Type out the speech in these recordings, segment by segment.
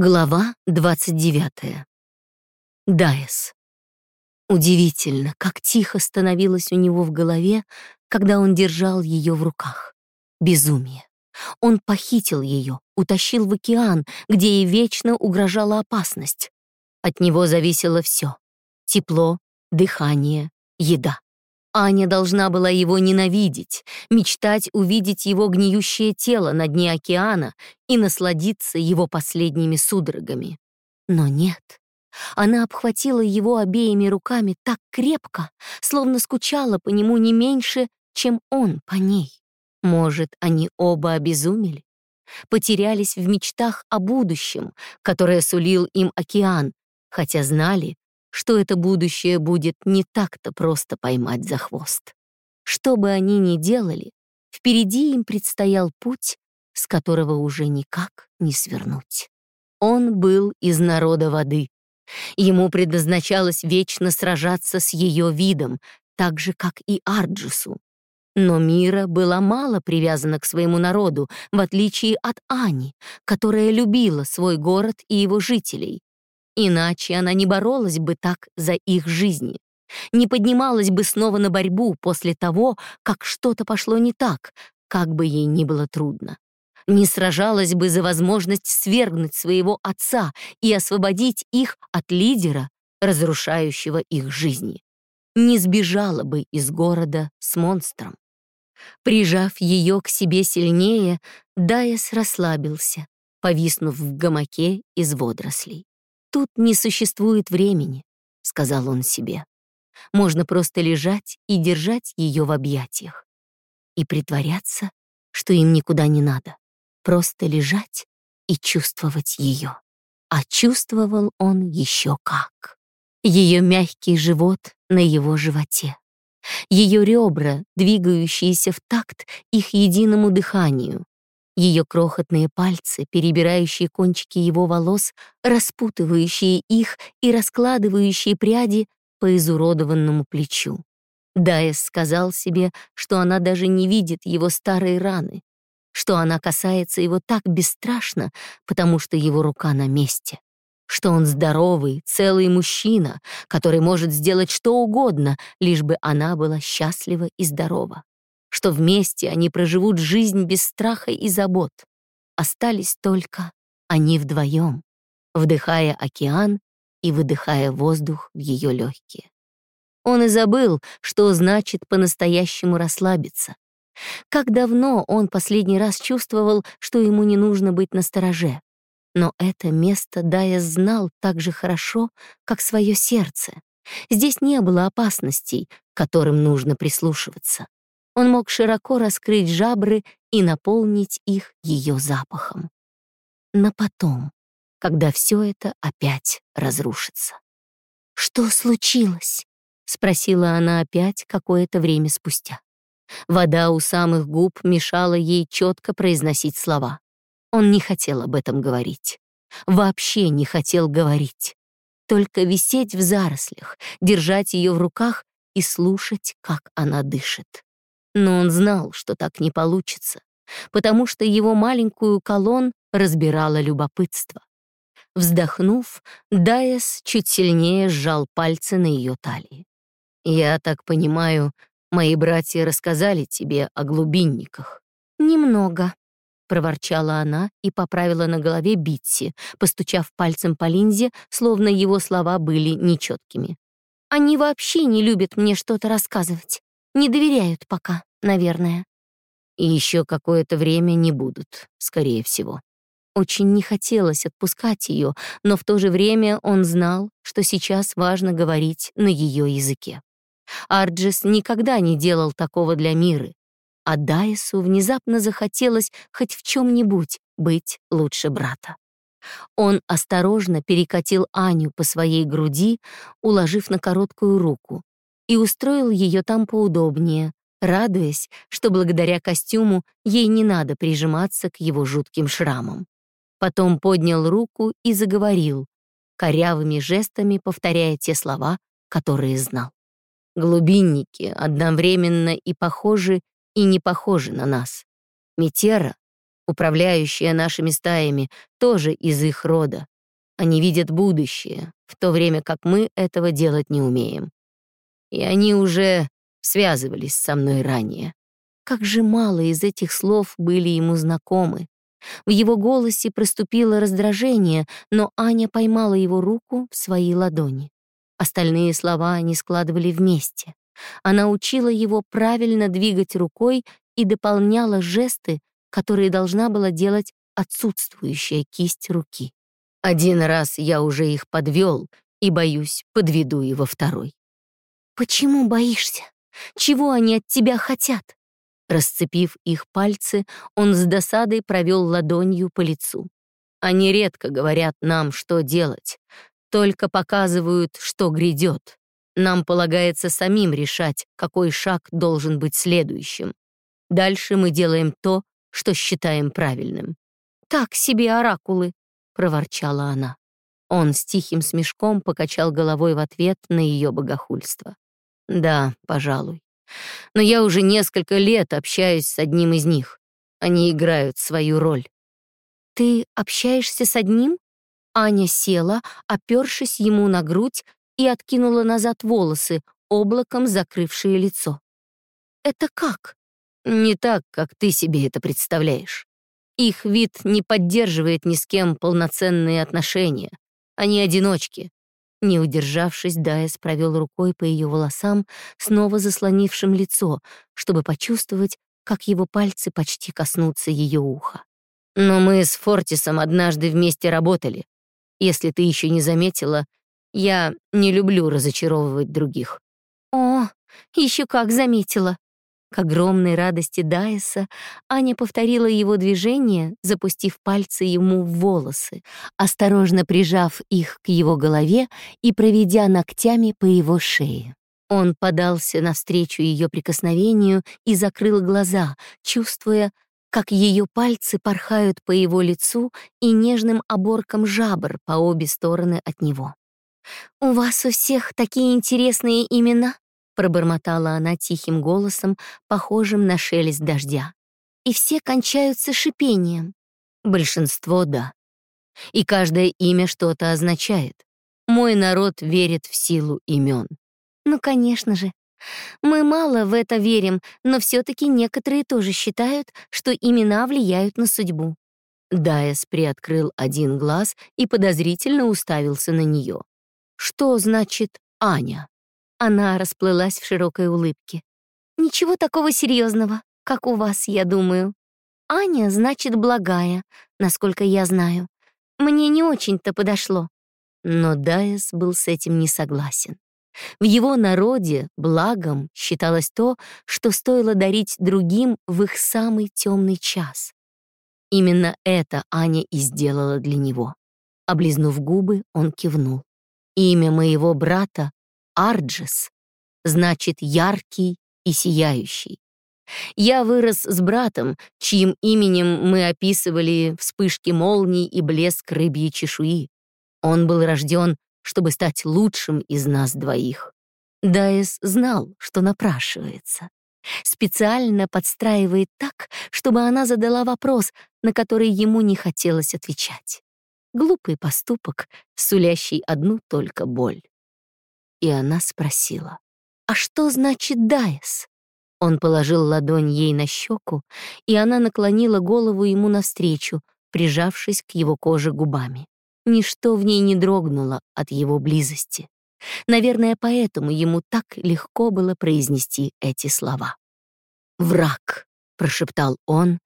Глава 29. Дайс. Удивительно, как тихо становилось у него в голове, когда он держал ее в руках. Безумие. Он похитил ее, утащил в океан, где ей вечно угрожала опасность. От него зависело все — тепло, дыхание, еда. Аня должна была его ненавидеть, мечтать увидеть его гниющее тело на дне океана и насладиться его последними судорогами. Но нет. Она обхватила его обеими руками так крепко, словно скучала по нему не меньше, чем он по ней. Может, они оба обезумели? Потерялись в мечтах о будущем, которое сулил им океан, хотя знали, что это будущее будет не так-то просто поймать за хвост. Что бы они ни делали, впереди им предстоял путь, с которого уже никак не свернуть. Он был из народа воды. Ему предназначалось вечно сражаться с ее видом, так же, как и Арджусу. Но Мира была мало привязана к своему народу, в отличие от Ани, которая любила свой город и его жителей, Иначе она не боролась бы так за их жизни, не поднималась бы снова на борьбу после того, как что-то пошло не так, как бы ей ни было трудно. Не сражалась бы за возможность свергнуть своего отца и освободить их от лидера, разрушающего их жизни. Не сбежала бы из города с монстром. Прижав ее к себе сильнее, Дайес расслабился, повиснув в гамаке из водорослей. «Тут не существует времени», — сказал он себе. «Можно просто лежать и держать ее в объятиях. И притворяться, что им никуда не надо. Просто лежать и чувствовать ее». А чувствовал он еще как. Ее мягкий живот на его животе. Ее ребра, двигающиеся в такт их единому дыханию, ее крохотные пальцы, перебирающие кончики его волос, распутывающие их и раскладывающие пряди по изуродованному плечу. Дайес сказал себе, что она даже не видит его старые раны, что она касается его так бесстрашно, потому что его рука на месте, что он здоровый, целый мужчина, который может сделать что угодно, лишь бы она была счастлива и здорова что вместе они проживут жизнь без страха и забот. Остались только они вдвоем, вдыхая океан и выдыхая воздух в ее легкие. Он и забыл, что значит по-настоящему расслабиться. Как давно он последний раз чувствовал, что ему не нужно быть настороже. Но это место Дая знал так же хорошо, как свое сердце. Здесь не было опасностей, к которым нужно прислушиваться он мог широко раскрыть жабры и наполнить их ее запахом. На потом, когда все это опять разрушится. «Что случилось?» — спросила она опять какое-то время спустя. Вода у самых губ мешала ей четко произносить слова. Он не хотел об этом говорить. Вообще не хотел говорить. Только висеть в зарослях, держать ее в руках и слушать, как она дышит. Но он знал, что так не получится, потому что его маленькую колонн разбирало любопытство. Вздохнув, Дайес чуть сильнее сжал пальцы на ее талии. «Я так понимаю, мои братья рассказали тебе о глубинниках?» «Немного», — проворчала она и поправила на голове Битси, постучав пальцем по линзе, словно его слова были нечеткими. «Они вообще не любят мне что-то рассказывать. Не доверяют пока» наверное. И еще какое-то время не будут, скорее всего. Очень не хотелось отпускать ее, но в то же время он знал, что сейчас важно говорить на ее языке. Арджис никогда не делал такого для Миры, а Дайсу внезапно захотелось хоть в чем-нибудь быть лучше брата. Он осторожно перекатил Аню по своей груди, уложив на короткую руку, и устроил ее там поудобнее, радуясь, что благодаря костюму ей не надо прижиматься к его жутким шрамам. Потом поднял руку и заговорил, корявыми жестами повторяя те слова, которые знал. Глубинники одновременно и похожи, и не похожи на нас. Метера управляющая нашими стаями, тоже из их рода. Они видят будущее, в то время как мы этого делать не умеем. И они уже связывались со мной ранее. Как же мало из этих слов были ему знакомы. В его голосе проступило раздражение, но Аня поймала его руку в свои ладони. Остальные слова они складывали вместе. Она учила его правильно двигать рукой и дополняла жесты, которые должна была делать отсутствующая кисть руки. Один раз я уже их подвел и, боюсь, подведу во второй. «Почему боишься? Чего они от тебя хотят?» Расцепив их пальцы, он с досадой провел ладонью по лицу. «Они редко говорят нам, что делать, только показывают, что грядет. Нам полагается самим решать, какой шаг должен быть следующим. Дальше мы делаем то, что считаем правильным. «Так себе оракулы», — проворчала она. Он с тихим смешком покачал головой в ответ на ее богохульство. «Да, пожалуй. Но я уже несколько лет общаюсь с одним из них. Они играют свою роль». «Ты общаешься с одним?» Аня села, опершись ему на грудь, и откинула назад волосы, облаком закрывшие лицо. «Это как?» «Не так, как ты себе это представляешь. Их вид не поддерживает ни с кем полноценные отношения. Они одиночки». Не удержавшись, Дайес провел рукой по ее волосам, снова заслонившим лицо, чтобы почувствовать, как его пальцы почти коснутся ее уха. «Но мы с Фортисом однажды вместе работали. Если ты еще не заметила, я не люблю разочаровывать других». «О, еще как заметила!» К огромной радости Дайса Аня повторила его движение, запустив пальцы ему в волосы, осторожно прижав их к его голове и проведя ногтями по его шее. Он подался навстречу ее прикосновению и закрыл глаза, чувствуя, как ее пальцы порхают по его лицу и нежным оборкам жабр по обе стороны от него. «У вас у всех такие интересные имена», — пробормотала она тихим голосом, похожим на шелест дождя. «И все кончаются шипением». «Большинство — да. И каждое имя что-то означает. Мой народ верит в силу имен». «Ну, конечно же. Мы мало в это верим, но все-таки некоторые тоже считают, что имена влияют на судьбу». Дайес приоткрыл один глаз и подозрительно уставился на нее. Что значит Аня? Она расплылась в широкой улыбке. Ничего такого серьезного, как у вас, я думаю. Аня значит благая, насколько я знаю. Мне не очень-то подошло. Но Дайес был с этим не согласен. В его народе благом считалось то, что стоило дарить другим в их самый темный час. Именно это Аня и сделала для него. Облизнув губы, он кивнул. Имя моего брата — Арджис, значит яркий и сияющий. Я вырос с братом, чьим именем мы описывали вспышки молний и блеск рыбьей чешуи. Он был рожден, чтобы стать лучшим из нас двоих. Дайес знал, что напрашивается. Специально подстраивает так, чтобы она задала вопрос, на который ему не хотелось отвечать. Глупый поступок, сулящий одну только боль. И она спросила, «А что значит Дайс?» Он положил ладонь ей на щеку, и она наклонила голову ему навстречу, прижавшись к его коже губами. Ничто в ней не дрогнуло от его близости. Наверное, поэтому ему так легко было произнести эти слова. «Враг», — прошептал он,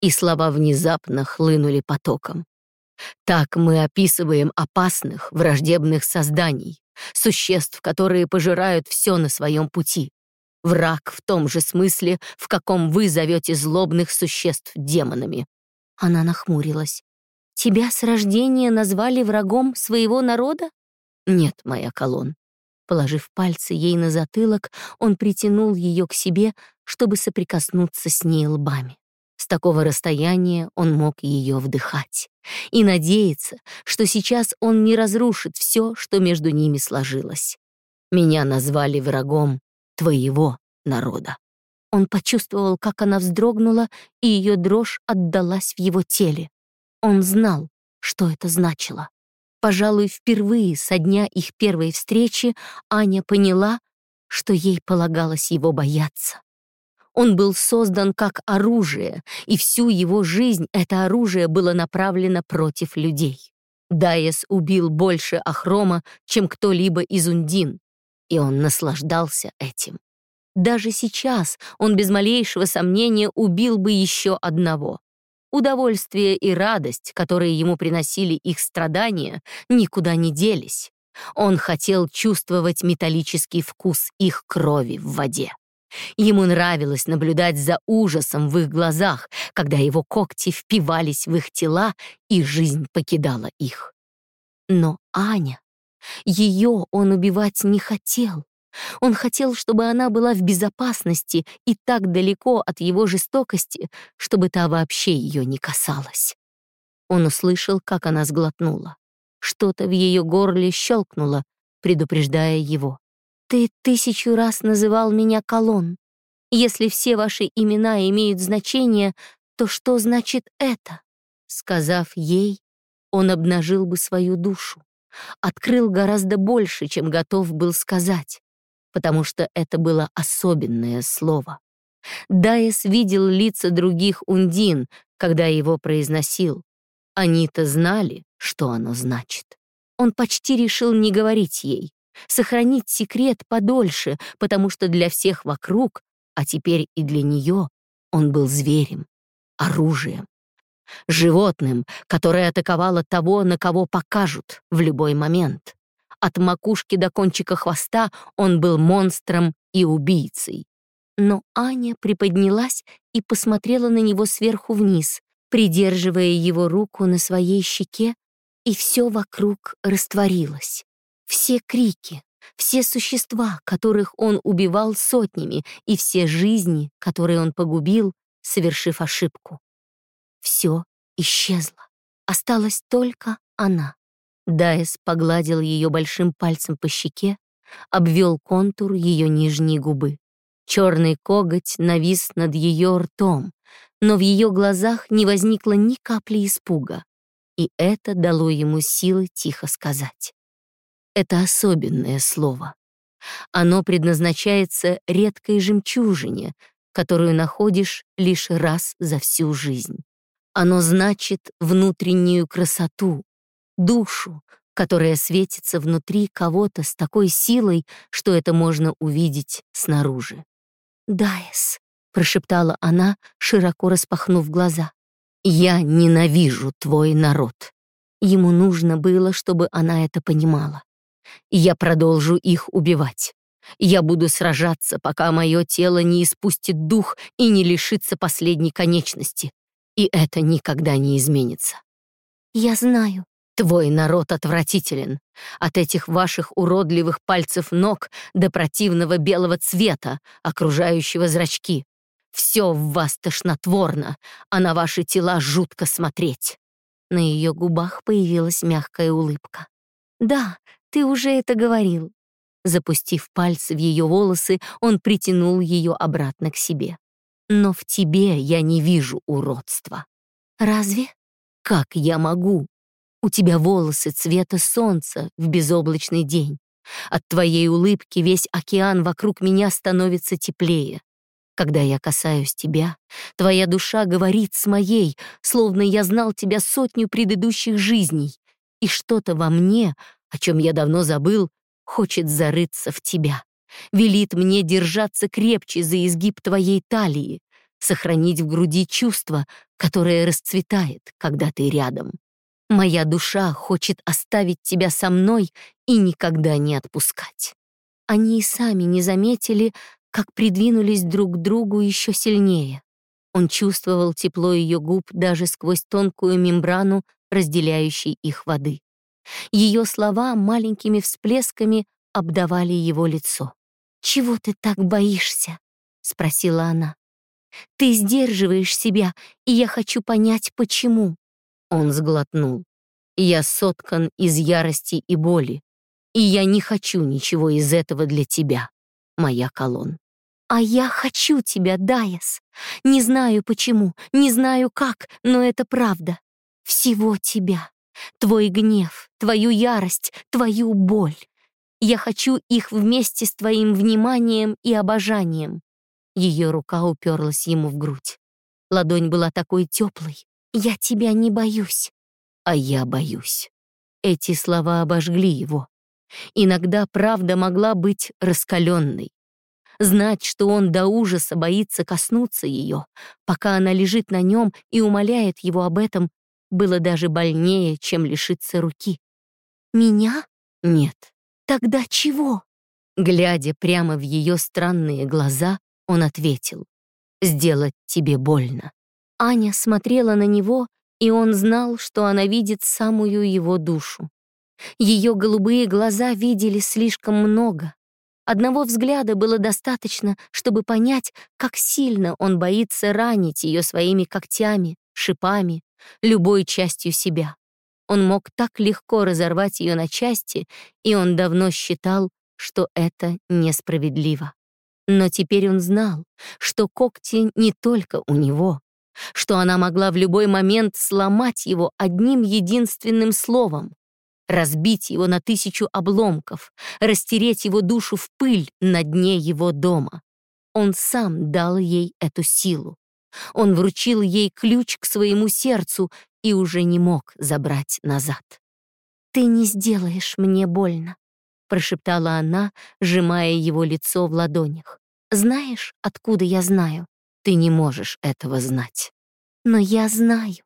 и слова внезапно хлынули потоком. Так мы описываем опасных, враждебных созданий, существ, которые пожирают все на своем пути. Враг в том же смысле, в каком вы зовете злобных существ демонами. Она нахмурилась. Тебя с рождения назвали врагом своего народа? Нет, моя колонн. Положив пальцы ей на затылок, он притянул ее к себе, чтобы соприкоснуться с ней лбами. С такого расстояния он мог ее вдыхать и надеяться, что сейчас он не разрушит все, что между ними сложилось. Меня назвали врагом твоего народа. Он почувствовал, как она вздрогнула, и ее дрожь отдалась в его теле. Он знал, что это значило. Пожалуй, впервые со дня их первой встречи Аня поняла, что ей полагалось его бояться. Он был создан как оружие, и всю его жизнь это оружие было направлено против людей. Дайес убил больше Ахрома, чем кто-либо из Ундин, и он наслаждался этим. Даже сейчас он без малейшего сомнения убил бы еще одного. Удовольствие и радость, которые ему приносили их страдания, никуда не делись. Он хотел чувствовать металлический вкус их крови в воде. Ему нравилось наблюдать за ужасом в их глазах, когда его когти впивались в их тела, и жизнь покидала их. Но Аня, ее он убивать не хотел. Он хотел, чтобы она была в безопасности и так далеко от его жестокости, чтобы та вообще ее не касалась. Он услышал, как она сглотнула. Что-то в ее горле щелкнуло, предупреждая его. «Ты тысячу раз называл меня Колон. Если все ваши имена имеют значение, то что значит это?» Сказав ей, он обнажил бы свою душу, открыл гораздо больше, чем готов был сказать потому что это было особенное слово. Дайес видел лица других ундин, когда его произносил. Они-то знали, что оно значит. Он почти решил не говорить ей, сохранить секрет подольше, потому что для всех вокруг, а теперь и для нее, он был зверем, оружием, животным, которое атаковало того, на кого покажут в любой момент. От макушки до кончика хвоста он был монстром и убийцей. Но Аня приподнялась и посмотрела на него сверху вниз, придерживая его руку на своей щеке, и все вокруг растворилось. Все крики, все существа, которых он убивал сотнями, и все жизни, которые он погубил, совершив ошибку. Все исчезло. Осталась только она. Дайс погладил ее большим пальцем по щеке, обвел контур ее нижней губы. Черный коготь навис над ее ртом, но в ее глазах не возникло ни капли испуга, и это дало ему силы тихо сказать. Это особенное слово. Оно предназначается редкой жемчужине, которую находишь лишь раз за всю жизнь. Оно значит внутреннюю красоту, душу, которая светится внутри кого-то с такой силой, что это можно увидеть снаружи. «Дайс», — прошептала она, широко распахнув глаза, «я ненавижу твой народ». Ему нужно было, чтобы она это понимала. «Я продолжу их убивать. Я буду сражаться, пока мое тело не испустит дух и не лишится последней конечности. И это никогда не изменится». «Я знаю», Твой народ отвратителен. От этих ваших уродливых пальцев ног до противного белого цвета, окружающего зрачки. Все в вас тошнотворно, а на ваши тела жутко смотреть. На ее губах появилась мягкая улыбка. «Да, ты уже это говорил». Запустив пальцы в ее волосы, он притянул ее обратно к себе. «Но в тебе я не вижу уродства». «Разве?» «Как я могу?» У тебя волосы цвета солнца в безоблачный день. От твоей улыбки весь океан вокруг меня становится теплее. Когда я касаюсь тебя, твоя душа говорит с моей, словно я знал тебя сотню предыдущих жизней, и что-то во мне, о чем я давно забыл, хочет зарыться в тебя. Велит мне держаться крепче за изгиб твоей талии, сохранить в груди чувство, которое расцветает, когда ты рядом. Моя душа хочет оставить тебя со мной и никогда не отпускать. Они и сами не заметили, как придвинулись друг к другу еще сильнее. Он чувствовал тепло ее губ даже сквозь тонкую мембрану, разделяющей их воды. Ее слова маленькими всплесками обдавали его лицо. «Чего ты так боишься?» — спросила она. «Ты сдерживаешь себя, и я хочу понять, почему». Он сглотнул. «Я соткан из ярости и боли, и я не хочу ничего из этого для тебя, моя колонн. «А я хочу тебя, Дайес. Не знаю почему, не знаю как, но это правда. Всего тебя. Твой гнев, твою ярость, твою боль. Я хочу их вместе с твоим вниманием и обожанием». Ее рука уперлась ему в грудь. Ладонь была такой теплой. «Я тебя не боюсь». «А я боюсь». Эти слова обожгли его. Иногда правда могла быть раскаленной. Знать, что он до ужаса боится коснуться ее, пока она лежит на нем и умоляет его об этом, было даже больнее, чем лишиться руки. «Меня? Нет. Тогда чего?» Глядя прямо в ее странные глаза, он ответил. «Сделать тебе больно». Аня смотрела на него, и он знал, что она видит самую его душу. Ее голубые глаза видели слишком много. Одного взгляда было достаточно, чтобы понять, как сильно он боится ранить ее своими когтями, шипами, любой частью себя. Он мог так легко разорвать ее на части, и он давно считал, что это несправедливо. Но теперь он знал, что когти не только у него, что она могла в любой момент сломать его одним единственным словом, разбить его на тысячу обломков, растереть его душу в пыль на дне его дома. Он сам дал ей эту силу. Он вручил ей ключ к своему сердцу и уже не мог забрать назад. «Ты не сделаешь мне больно», — прошептала она, сжимая его лицо в ладонях. «Знаешь, откуда я знаю? Ты не можешь этого знать». «Но я знаю.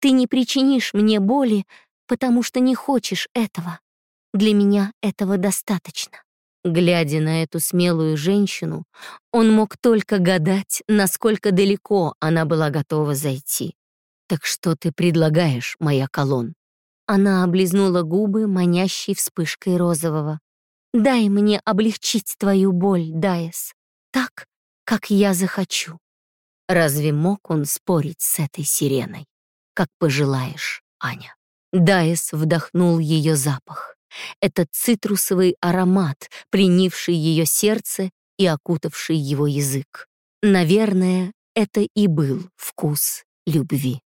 Ты не причинишь мне боли, потому что не хочешь этого. Для меня этого достаточно». Глядя на эту смелую женщину, он мог только гадать, насколько далеко она была готова зайти. «Так что ты предлагаешь, моя колонн?» Она облизнула губы, манящей вспышкой розового. «Дай мне облегчить твою боль, Дайес, так, как я захочу». Разве мог он спорить с этой сиреной? Как пожелаешь, Аня. Дайес вдохнул ее запах. Этот цитрусовый аромат, пленивший ее сердце и окутавший его язык. Наверное, это и был вкус любви.